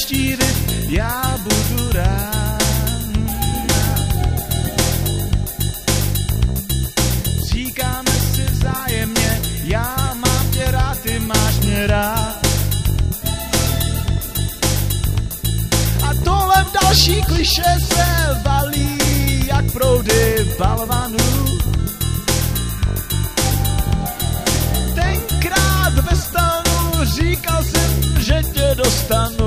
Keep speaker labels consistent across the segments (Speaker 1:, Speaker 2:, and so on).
Speaker 1: navštívit, já budu rád. Říkáme si vzájemně, já mám tě rád, ty máš mě rád. A tohle v další kliše se valí, jak proudy balvanů. Tenkrát ve stanu říkal jsem, že tě dostanu.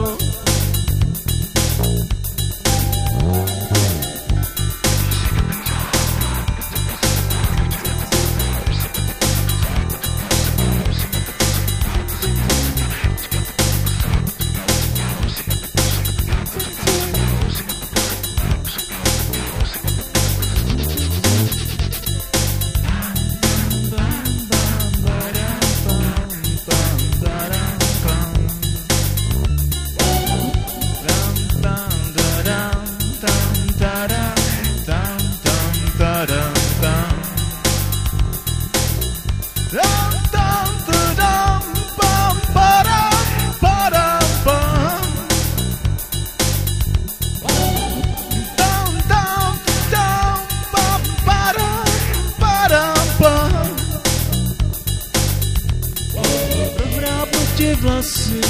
Speaker 1: Vlasy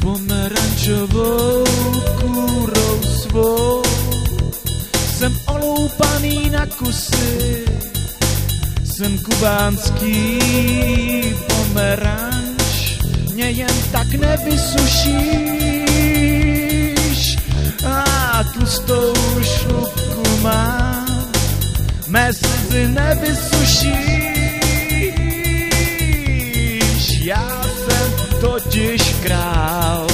Speaker 1: pomerančovou kůrou svou. Jsem oloupaný na kusy jsem kubánský pomeranč. Mě jen tak nevysušíš. A tlustou šlupku mám mé slzy nevysušíš grau.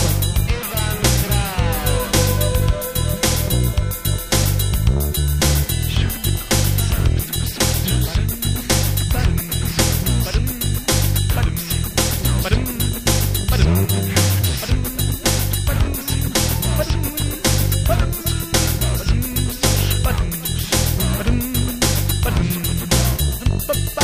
Speaker 1: Bye.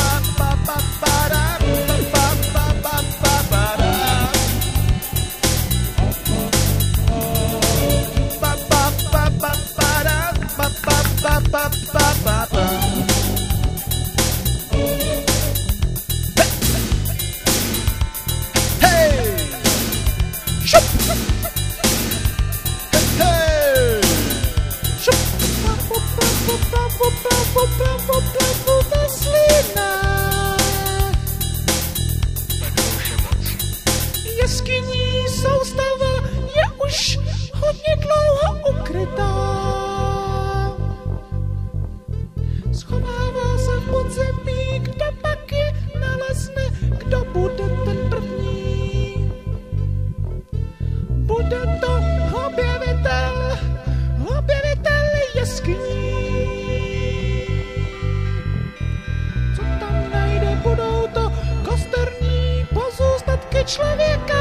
Speaker 1: человека.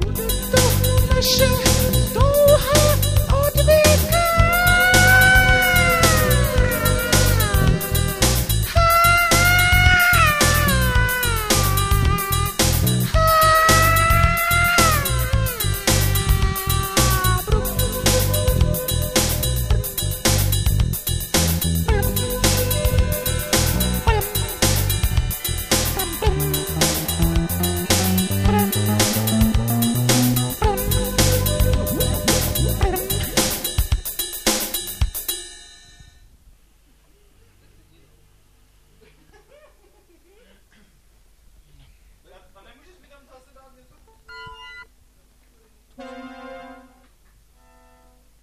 Speaker 1: Будут наши дома.